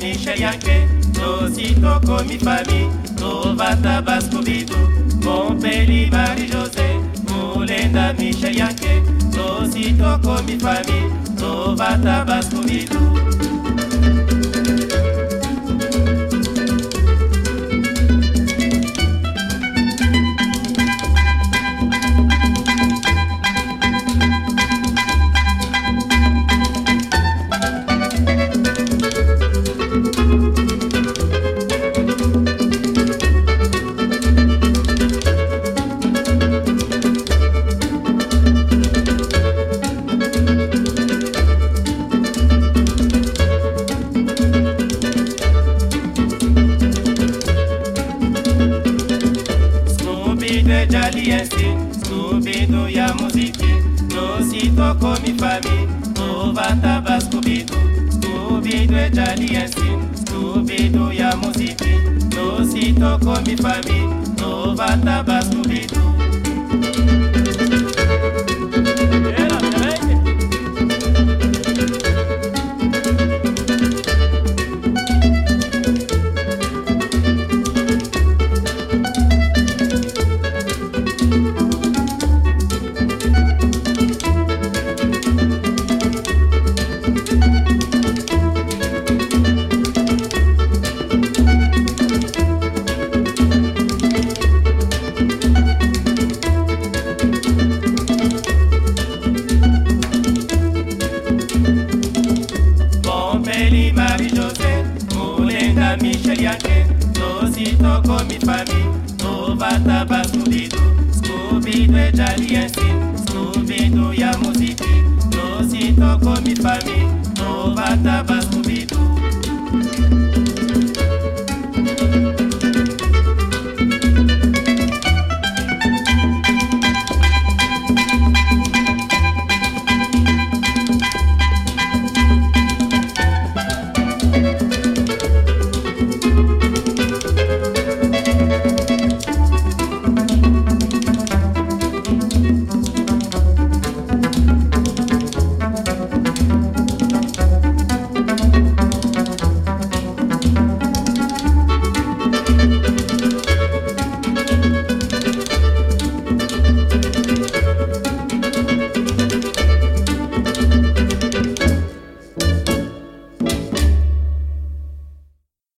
Michel yake tositoko mifami tovata baskubidu tokomi fami tobata baskubidu Scooby-Doo jali ensi Scooby-Doo ya muziki. Tositoko mifami tovata ba Scooby-Doo Scooby-Doo jali ensi Scooby-Doo ya muziki. Tositoko mifami yake. Tositoko mifami tovata ba Scooby-Doo Scooby-Doo jali ensi ya muziki. Tositoko mifami tovata ba Scooby-Doo